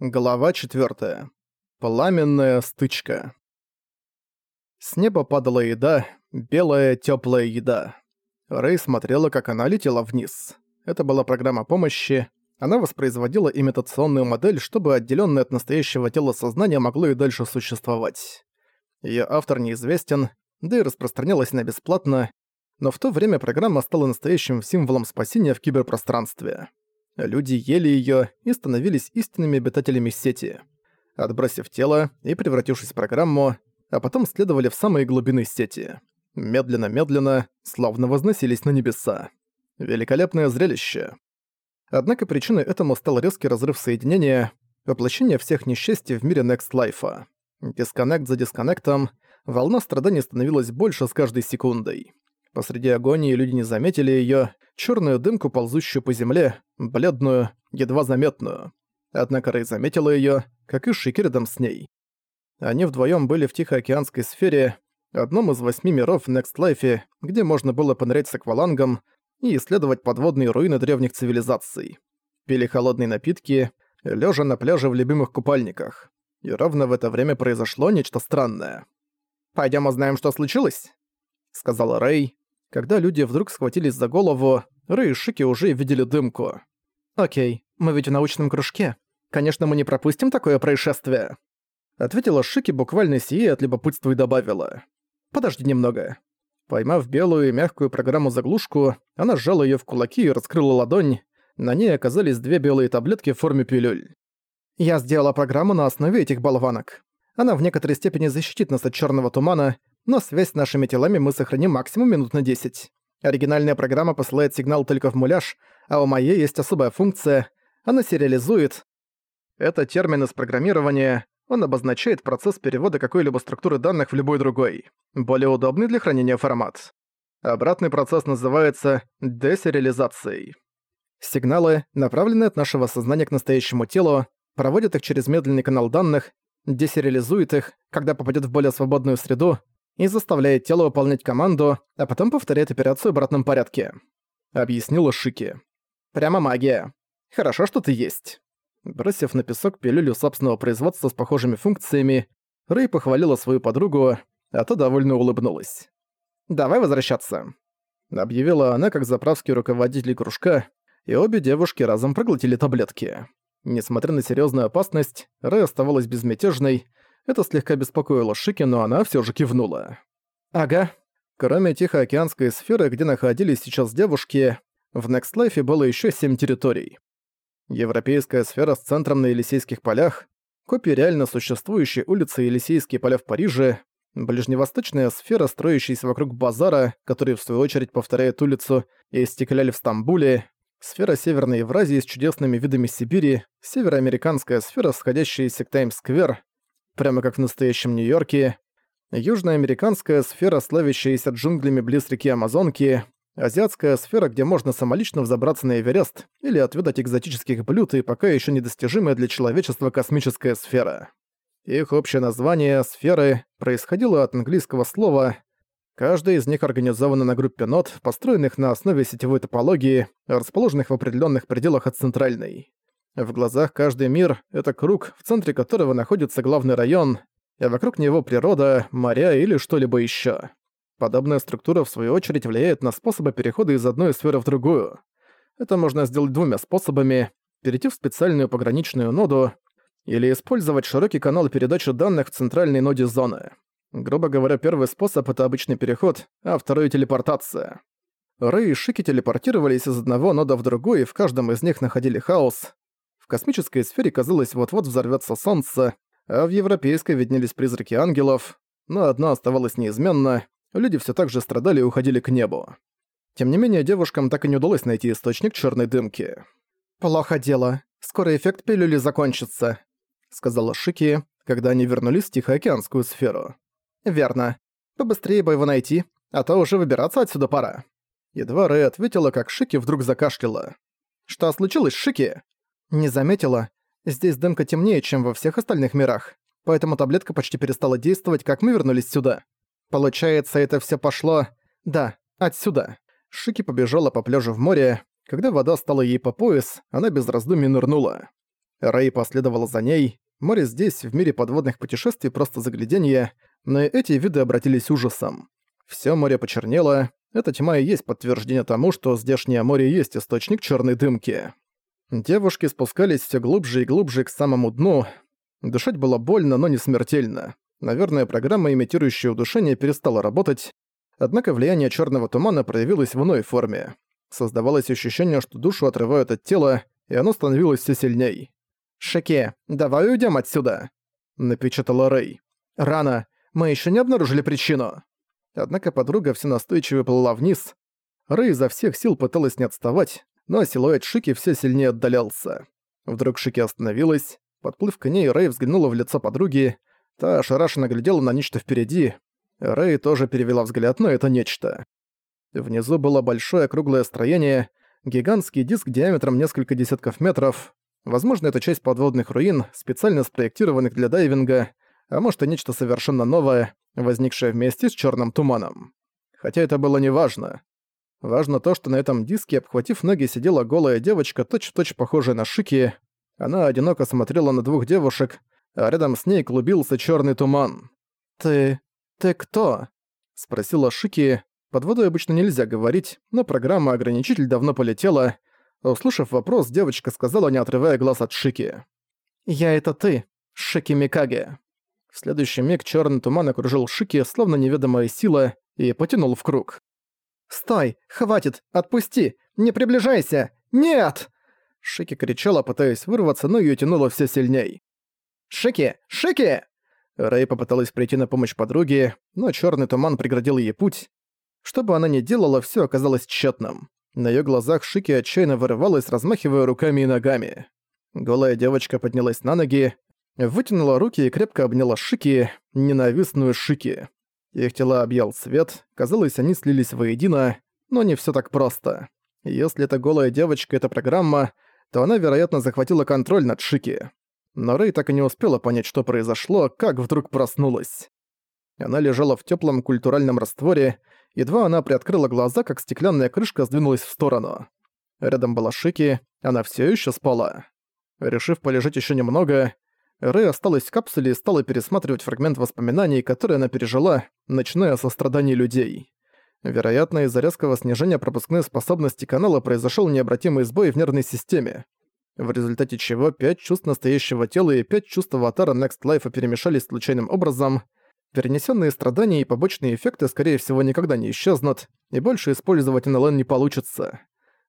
Глава 4. Пламенная стычка. С неба падала еда, белая тёплая еда. Рэй смотрела, как она летела вниз. Это была программа помощи. Она воспроизводила имитационную модель, чтобы отделённое от настоящего тела сознание могло и дальше существовать. Её автор неизвестен, да и распространялась она бесплатно, но в то время программа стала настоящим символом спасения в киберпространстве. Люди ели её и становились истинными обитателями сети, отбросив тело и превратившись в программу, а потом следовали в самые глубины сети. Медленно-медленно, словно возносились на небеса. Великолепное зрелище. Однако причиной этому стал резкий разрыв соединения, воплощение всех несчастий в мире Next Life. Дисконнект за дисконнектом, волна страданий становилась больше с каждой секундой. Посреди агонии люди не заметили её, чёрную дымку, ползущую по земле, бледную, едва заметную. Однако Рэй заметила её, как и Шики рядом с ней. Они вдвоём были в Тихоокеанской сфере, одном из восьми миров в Next Life, где можно было понырять с аквалангом и исследовать подводные руины древних цивилизаций. Пили холодные напитки, лежа на пляже в любимых купальниках. И ровно в это время произошло нечто странное. «Пойдём узнаем, что случилось?» — сказала Рэй. Когда люди вдруг схватились за голову, Рэй и Шики уже видели дымку. «Окей, мы ведь в научном кружке. Конечно, мы не пропустим такое происшествие». Ответила Шики буквально сие от любопытства и добавила. «Подожди немного». Поймав белую и мягкую программу-заглушку, она сжала её в кулаки и раскрыла ладонь. На ней оказались две белые таблетки в форме пилюль. «Я сделала программу на основе этих болванок. Она в некоторой степени защитит нас от чёрного тумана но связь с нашими телами мы сохраним максимум минут на 10. Оригинальная программа посылает сигнал только в муляж, а у моей есть особая функция. Она сериализует. Это термин из программирования. Он обозначает процесс перевода какой-либо структуры данных в любой другой, более удобный для хранения формат. Обратный процесс называется десериализацией. Сигналы, направленные от нашего сознания к настоящему телу, проводят их через медленный канал данных, десериализует их, когда попадет в более свободную среду, и заставляет тело выполнять команду, а потом повторяет операцию в обратном порядке. Объяснила Шики. Прямо магия. Хорошо, что ты есть. Бросив на песок пилюлю собственного производства с похожими функциями, Рэй похвалила свою подругу, а та довольно улыбнулась. «Давай возвращаться», — объявила она как заправский руководитель кружка, и обе девушки разом проглотили таблетки. Несмотря на серьезную опасность, Рэй оставалась безмятежной, это слегка беспокоило Шики, но она все же кивнула. «Ага». Кроме Тихоокеанской сферы, где находились сейчас девушки, в Next Life было еще семь территорий. Европейская сфера с центром на Елисейских полях, копия реально существующей улицы Елисейские поля в Париже, ближневосточная сфера, строящаяся вокруг базара, который в свою очередь повторяет улицу Истекляль в Стамбуле, сфера Северной Евразии с чудесными видами Сибири, североамериканская сфера, сходящаяся к Таймс-сквер, прямо как в настоящем Нью-Йорке, южноамериканская сфера, славящаяся джунглями близ реки Амазонки, азиатская сфера, где можно самолично взобраться на Эверест или отведать экзотических блюд и пока еще недостижимая для человечества космическая сфера. Их общее название «сферы» происходило от английского слова Каждая из них организована на группе нот, построенных на основе сетевой топологии, расположенных в определенных пределах от центральной. В глазах каждый мир — это круг, в центре которого находится главный район, а вокруг него природа, моря или что-либо еще. Подобная структура, в свою очередь, влияет на способы перехода из одной сферы в другую. Это можно сделать двумя способами — перейти в специальную пограничную ноду или использовать широкий канал передачи данных в центральной ноде зоны. Грубо говоря, первый способ — это обычный переход, а второй — телепортация. Рэй и Шики телепортировались из одного нода в другой, и в каждом из них находили хаос, в космической сфере, казалось, вот-вот взорвётся солнце, а в европейской виднелись призраки ангелов, но одно оставалось неизменно — люди всё так же страдали и уходили к небу. Тем не менее, девушкам так и не удалось найти источник чёрной дымки. «Плохо дело. Скоро эффект пилюли закончится», — сказала Шики, когда они вернулись в Тихоокеанскую сферу. «Верно. Побыстрее бы его найти, а то уже выбираться отсюда пора». Едва Рэй ответила, как Шики вдруг закашляла. «Что случилось, Шики?» Не заметила. Здесь дымка темнее, чем во всех остальных мирах. Поэтому таблетка почти перестала действовать, как мы вернулись сюда. Получается, это все пошло... Да, отсюда. Шики побежала по пляжу в море. Когда вода стала ей по пояс, она без раздумий нырнула. Рэй последовала за ней. Море здесь, в мире подводных путешествий, просто загляденье, но эти виды обратились ужасом. Всё море почернело, эта тьма и есть подтверждение тому, что здешнее море есть источник чёрной дымки. Девушки спускались всё глубже и глубже к самому дну. Дышать было больно, но не смертельно. Наверное, программа, имитирующая удушение, перестала работать, однако влияние чёрного тумана проявилось в иной форме. Создавалось ощущение, что душу отрывают от тела, и оно становилось всё сильней. «Шеке, давай уйдем отсюда!» — напечатала Рэй. «Рано. Мы ещё не обнаружили причину». Однако подруга все настойчиво плыла вниз. Рэй изо всех сил пыталась не отставать, но силуэт Шики все сильнее отдалялся. Вдруг Шики остановилась. Подплыв к ней, Рэй взглянула в лицо подруги. Та ошарашенно глядела на нечто впереди. Рэй тоже перевела взгляд на это нечто. Внизу было большое круглое строение, гигантский диск диаметром несколько десятков метров. Возможно, это часть подводных руин, специально спроектированных для дайвинга, а может и нечто совершенно новое, возникшее вместе с черным туманом. Хотя это было не важно. То, что на этом диске, обхватив ноги, сидела голая девочка, точь-в-точь -точь похожая на Шики. Она одиноко смотрела на двух девушек, а рядом с ней клубился черный туман. «Ты... ты кто?» — спросила Шики. Под водой обычно нельзя говорить, но программа-ограничитель давно полетела. Услышав вопрос, девочка сказала, не отрывая глаз от Шики. «Я это ты, Шики Микаге». В следующий миг черный туман окружил Шики, словно неведомая сила, и потянул в круг. «Стой! Хватит! Отпусти! Не приближайся! Нет!» Шики кричала, пытаясь вырваться, но её тянуло все сильней. «Шики! Шики!» Рэй попыталась прийти на помощь подруге, но черный туман преградил ей путь. Что бы она ни делала, все оказалось тщетным. На её глазах Шики отчаянно вырывалась, размахивая руками и ногами. Голая девочка поднялась на ноги, вытянула руки и крепко обняла Шики, ненавистную Шики. Их тела объял свет, казалось, они слились воедино, но не всё так просто. Если эта голая девочка — это программа, то она, вероятно, захватила контроль над Шики. Но Рэй так и не успела понять, что произошло, как вдруг проснулась. Она лежала в тёплом культуральном растворе, едва она приоткрыла глаза, как стеклянная крышка сдвинулась в сторону. Рядом была Шики, она всё ещё спала. Решив полежать ещё немного, Рэй осталась в капсуле и стала пересматривать фрагмент воспоминаний, которые она пережила, начиная со страданий людей. Вероятно, из-за резкого снижения пропускной способности канала произошел необратимый сбой в нервной системе, в результате чего пять чувств настоящего тела и пять чувств аватара Next Life перемешались случайным образом. Перенесенные страдания и побочные эффекты, скорее всего, никогда не исчезнут, и больше использовать НЛН не получится.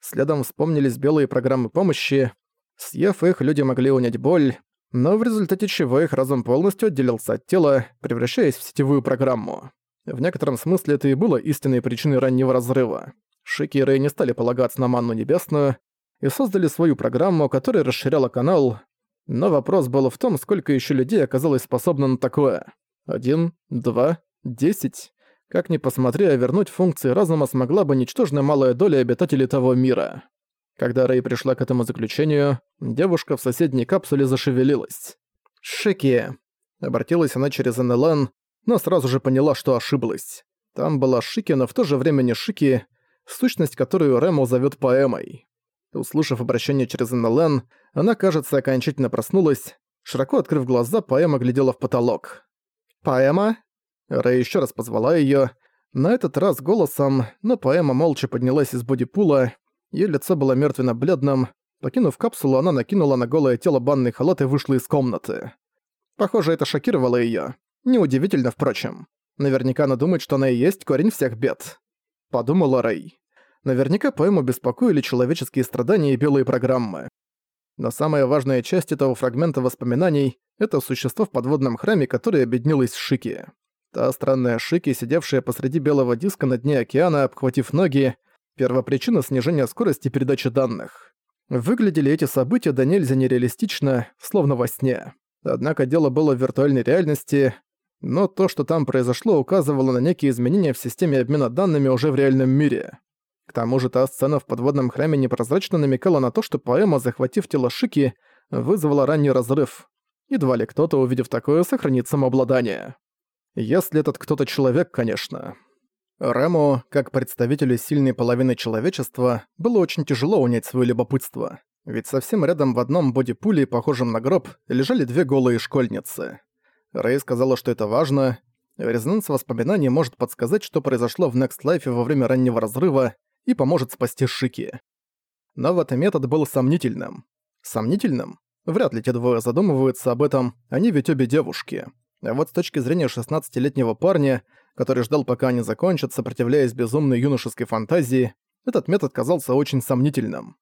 Следом вспомнились белые программы помощи. Съев их, люди могли унять боль, но в результате чего их разум полностью отделился от тела, превращаясь в сетевую программу. В некотором смысле это и было истинной причиной раннего разрыва. Шики и Рэй не стали полагаться на манну небесную и создали свою программу, которая расширяла канал, но вопрос был в том, сколько еще людей оказалось способно на такое. Один, два, десять. Как ни посмотри, а вернуть функции разума смогла бы ничтожно малая доля обитателей того мира. Когда Рэй пришла к этому заключению, девушка в соседней капсуле зашевелилась. «Шики!» Обратилась она через НЛН, но сразу же поняла, что ошиблась. Там была Шики, но в то же время не Шики, сущность которую Рэму зовет поэмой. Услышав обращение через НЛН, она, кажется, окончательно проснулась. Широко открыв глаза, поэма глядела в потолок. «Поэма?» Рэй еще раз позвала ее. На этот раз голосом, но поэма молча поднялась из бодипула Её лицо было мертвенно-бледным. Покинув капсулу, она накинула на голое тело банный халат и вышла из комнаты. Похоже, это шокировало её. Неудивительно, впрочем. Наверняка она думает, что она и есть корень всех бед. Подумала Рэй. Наверняка поэму беспокоили человеческие страдания и белые программы. Но самая важная часть этого фрагмента воспоминаний — это существо в подводном храме, которое объединилось с Шики. Та странная Шики, сидевшая посреди белого диска на дне океана, обхватив ноги, Первопричина снижения скорости передачи данных. Выглядели эти события до нельзя нереалистично, словно во сне. Однако дело было в виртуальной реальности, но то, что там произошло, указывало на некие изменения в системе обмена данными уже в реальном мире. К тому же та сцена в подводном храме непрозрачно намекала на то, что поэма, захватив тело Шики, вызвала ранний разрыв. Едва ли кто-то, увидев такое, сохранит самообладание. Если этот кто-то человек, конечно. Рэму, как представителю сильной половины человечества, было очень тяжело унять свое любопытство. Ведь совсем рядом в одном бодипуле, похожем на гроб, лежали две голые школьницы. Рэй сказала, что это важно. Резонанс воспоминаний может подсказать, что произошло в Next Life во время раннего разрыва и поможет спасти Шики. Но вот метод был сомнительным. Сомнительным? Вряд ли те двое задумываются об этом, они ведь обе девушки. А вот с точки зрения 16-летнего парня, который ждал, пока они закончат, сопротивляясь безумной юношеской фантазии, этот метод казался очень сомнительным.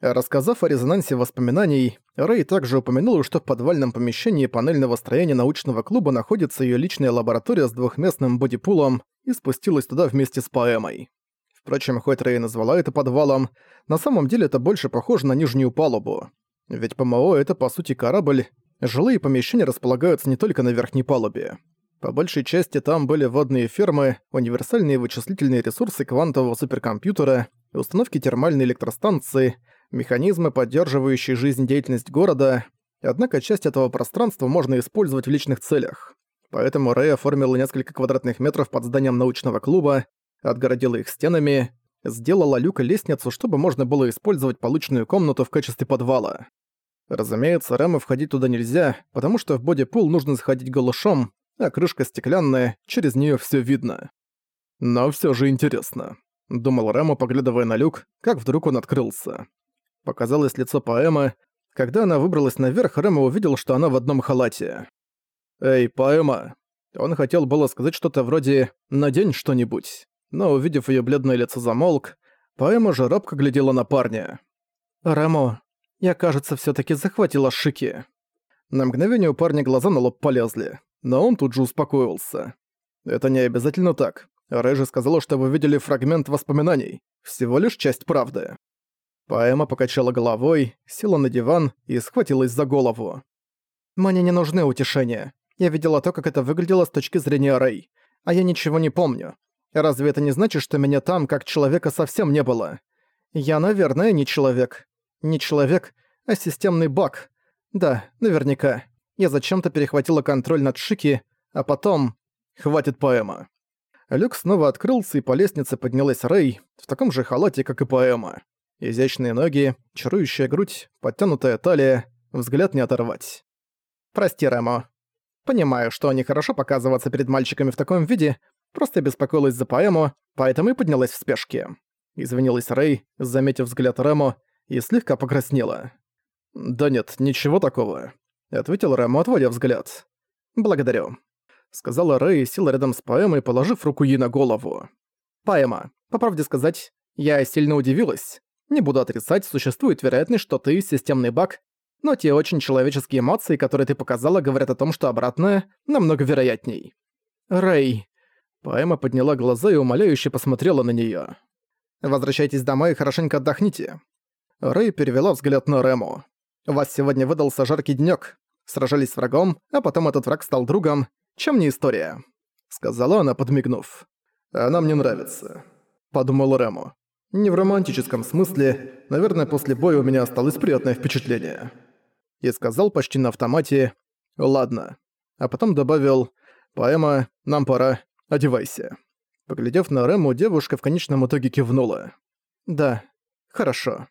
Рассказав о резонансе воспоминаний, Рэй также упомянул, что в подвальном помещении панельного строения научного клуба находится ее личная лаборатория с двухместным бодипулом и спустилась туда вместе с поэмой. Впрочем, хоть Рэй назвала это подвалом, на самом деле это больше похоже на нижнюю палубу. Ведь ПМО — это по сути корабль, жилые помещения располагаются не только на верхней палубе. По большей части там были водные фермы, универсальные вычислительные ресурсы квантового суперкомпьютера, установки термальной электростанции, механизмы, поддерживающие жизнедеятельность города, однако часть этого пространства можно использовать в личных целях. Поэтому Рэй оформила несколько квадратных метров под зданием научного клуба, отгородила их стенами, сделала люк и лестницу, чтобы можно было использовать полученную комнату в качестве подвала. Разумеется, Рэму входить туда нельзя, потому что в бодипул нужно заходить голышом, а крышка стеклянная, через нее все видно. Но все же интересно. Думал Рэму, поглядывая на люк, как вдруг он открылся. Показалось лицо поэмы. Когда она выбралась наверх, Рэму увидел, что она в одном халате. «Эй, поэма!» Он хотел было сказать что-то вроде «надень что-нибудь», но, увидев ее бледное лицо, замолк. Поэма же робко глядела на парня. «Рамо, я, кажется, все таки захватила Шики». На мгновение у парня глаза на лоб полезли но он тут же успокоился. «Это не обязательно так. Рэжи сказала, что вы видели фрагмент воспоминаний. Всего лишь часть правды». Поэма покачала головой, села на диван и схватилась за голову. «Мне не нужны утешения. Я видела то, как это выглядело с точки зрения Рэй. А я ничего не помню. Разве это не значит, что меня там, как человека, совсем не было? Я, наверное, не человек. Не человек, а системный баг. Да, наверняка я зачем-то перехватила контроль над Шики, а потом... Хватит поэма. Люк снова открылся, и по лестнице поднялась Рэй, в таком же халате, как и поэма. Изящные ноги, чарующая грудь, подтянутая талия, взгляд не оторвать. «Прости, Рэмо. Понимаю, что нехорошо показываться перед мальчиками в таком виде, просто беспокоилась за поэму, поэтому и поднялась в спешке». Извинилась Рэй, заметив взгляд Рэмо, и слегка покраснела. «Да нет, ничего такого. — ответил Рэмо, отводя взгляд. «Благодарю», — сказала Рэй и села рядом с поэмой, положив руку ей на голову. «Поэма, по правде сказать, я сильно удивилась. Не буду отрицать, существует вероятность, что ты системный баг, но те очень человеческие эмоции, которые ты показала, говорят о том, что обратное намного вероятней». «Рэй...» Поэма подняла глаза и умоляюще посмотрела на неё. «Возвращайтесь домой и хорошенько отдохните». Рэй перевела взгляд на Рэму. «У вас сегодня выдался жаркий денёк сражались с врагом, а потом этот враг стал другом. Чем не история?» Сказала она, подмигнув. «Она мне нравится», — подумал Рэму. «Не в романтическом смысле. Наверное, после боя у меня осталось приятное впечатление». И сказал почти на автомате «Ладно». А потом добавил «Поэма, нам пора. Одевайся». Поглядев на Рэму, девушка в конечном итоге кивнула. «Да, хорошо».